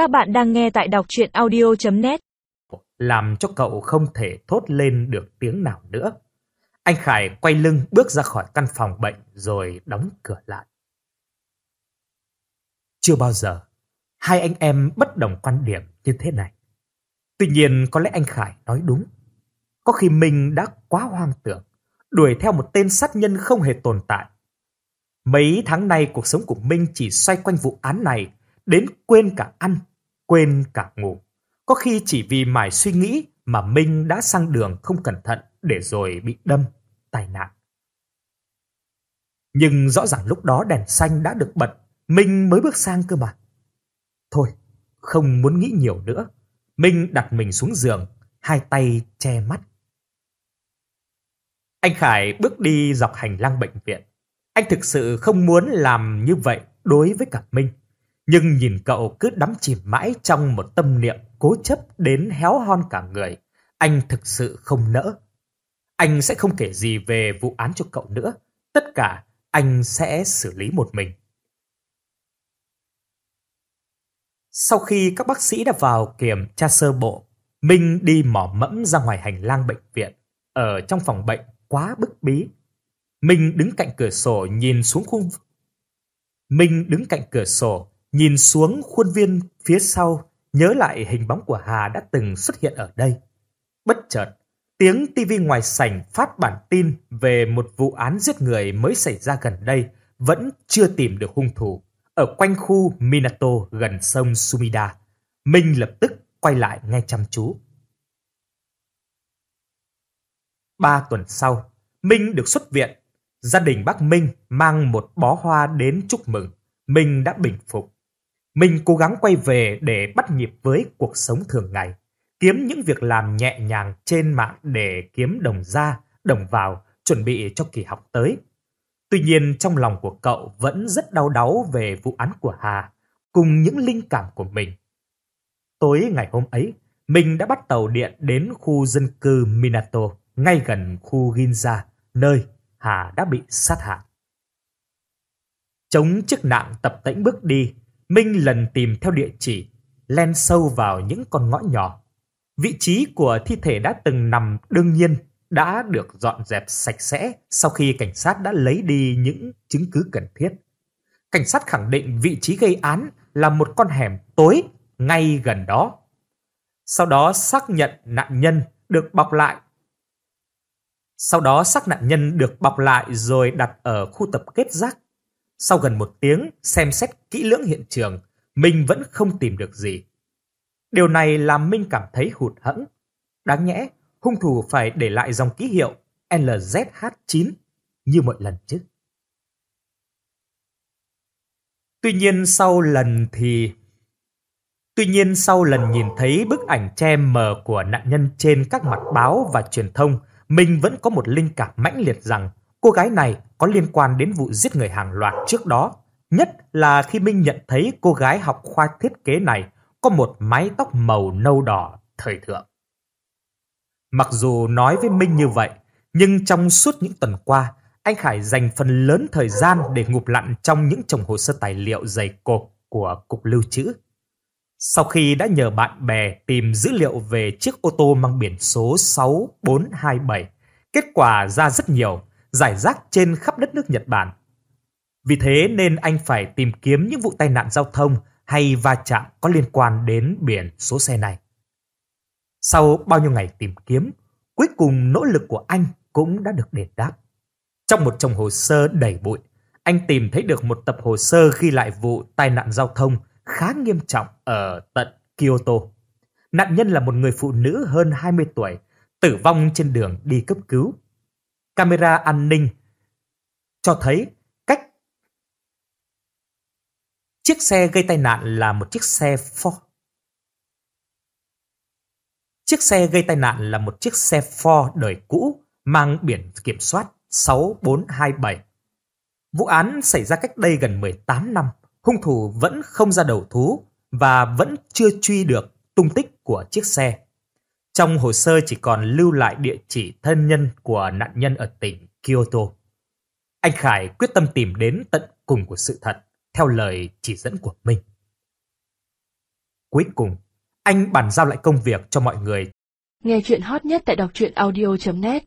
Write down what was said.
Các bạn đang nghe tại đọc chuyện audio.net Làm cho cậu không thể thốt lên được tiếng nào nữa. Anh Khải quay lưng bước ra khỏi căn phòng bệnh rồi đóng cửa lại. Chưa bao giờ hai anh em bất đồng quan điểm như thế này. Tuy nhiên có lẽ anh Khải nói đúng. Có khi mình đã quá hoang tưởng, đuổi theo một tên sát nhân không hề tồn tại. Mấy tháng nay cuộc sống của Minh chỉ xoay quanh vụ án này, đến quên cả ăn, quên cả ngủ. Có khi chỉ vì mải suy nghĩ mà Minh đã sang đường không cẩn thận để rồi bị đâm, tai nạn. Nhưng rõ ràng lúc đó đèn xanh đã được bật, Minh mới bước sang cơ mà. Thôi, không muốn nghĩ nhiều nữa. Minh đặt mình xuống giường, hai tay che mắt. Anh Khải bước đi dọc hành lang bệnh viện. Anh thực sự không muốn làm như vậy đối với cả Minh. Nhưng nhìn cậu cứ đắm chìm mãi trong một tâm niệm cố chấp đến héo hon cả người. Anh thực sự không nỡ. Anh sẽ không kể gì về vụ án cho cậu nữa. Tất cả anh sẽ xử lý một mình. Sau khi các bác sĩ đã vào kiểm tra sơ bộ, Minh đi mỏ mẫm ra ngoài hành lang bệnh viện. Ở trong phòng bệnh quá bức bí. Minh đứng cạnh cửa sổ nhìn xuống khuôn Minh đứng cạnh cửa sổ, nhìn xuống khuôn viên phía sau, nhớ lại hình bóng của Hà đã từng xuất hiện ở đây. Bất chợt, tiếng tivi ngoài sảnh phát bản tin về một vụ án giết người mới xảy ra gần đây, vẫn chưa tìm được hung thủ ở quanh khu Minato gần sông Sumida. Minh lập tức quay lại nghe chăm chú. Ba tuần sau, Minh được xuất viện. Gia đình bác Minh mang một bó hoa đến chúc mừng. Minh đã bình phục mình cố gắng quay về để bắt nhịp với cuộc sống thường ngày. Kiếm những việc làm nhẹ nhàng trên mạng để kiếm đồng ra, đồng vào, chuẩn bị cho kỳ học tới. Tuy nhiên trong lòng của cậu vẫn rất đau đáu về vụ án của Hà, cùng những linh cảm của mình. Tối ngày hôm ấy, mình đã bắt tàu điện đến khu dân cư Minato, ngay gần khu Ginza, nơi Hà đã bị sát hại. Chống chức nạng tập tễnh bước đi, Minh lần tìm theo địa chỉ, len sâu vào những con ngõ nhỏ. Vị trí của thi thể đã từng nằm đương nhiên đã được dọn dẹp sạch sẽ sau khi cảnh sát đã lấy đi những chứng cứ cần thiết. Cảnh sát khẳng định vị trí gây án là một con hẻm tối ngay gần đó. Sau đó xác nhận nạn nhân được bọc lại. Sau đó xác nạn nhân được bọc lại rồi đặt ở khu tập kết rác. Sau gần một tiếng xem xét kỹ lưỡng hiện trường, Minh vẫn không tìm được gì. Điều này làm Minh cảm thấy hụt hẫng. Đáng nhẽ hung thủ phải để lại dòng ký hiệu LZH9 như mọi lần chứ. Tuy nhiên sau lần thì Tuy nhiên sau lần nhìn thấy bức ảnh che mờ của nạn nhân trên các mặt báo và truyền thông, mình vẫn có một linh cảm mãnh liệt rằng cô gái này có liên quan đến vụ giết người hàng loạt trước đó. Nhất là khi Minh nhận thấy cô gái học khoa thiết kế này có một mái tóc màu nâu đỏ thời thượng. Mặc dù nói với Minh như vậy, nhưng trong suốt những tuần qua, anh Khải dành phần lớn thời gian để ngụp lặn trong những chồng hồ sơ tài liệu dày cộp của Cục Lưu trữ. Sau khi đã nhờ bạn bè tìm dữ liệu về chiếc ô tô mang biển số 6427, kết quả ra rất nhiều, giải rác trên khắp đất nước Nhật Bản. Vì thế nên anh phải tìm kiếm những vụ tai nạn giao thông hay va chạm có liên quan đến biển số xe này. Sau bao nhiêu ngày tìm kiếm, cuối cùng nỗ lực của anh cũng đã được đền đáp. Trong một chồng hồ sơ đầy bụi, anh tìm thấy được một tập hồ sơ ghi lại vụ tai nạn giao thông khá nghiêm trọng ở tận Kyoto. Nạn nhân là một người phụ nữ hơn 20 tuổi, tử vong trên đường đi cấp cứu. Camera an ninh cho thấy cách chiếc xe gây tai nạn là một chiếc xe Ford Chiếc xe gây tai nạn là một chiếc xe Ford đời cũ mang biển kiểm soát 6427. Vụ án xảy ra cách đây gần 18 năm, hung thủ vẫn không ra đầu thú và vẫn chưa truy được tung tích của chiếc xe. Trong hồ sơ chỉ còn lưu lại địa chỉ thân nhân của nạn nhân ở tỉnh Kyoto. Anh Khải quyết tâm tìm đến tận cùng của sự thật, theo lời chỉ dẫn của mình. Cuối cùng, anh bàn giao lại công việc cho mọi người. Nghe chuyện hot nhất tại đọc truyện audio.net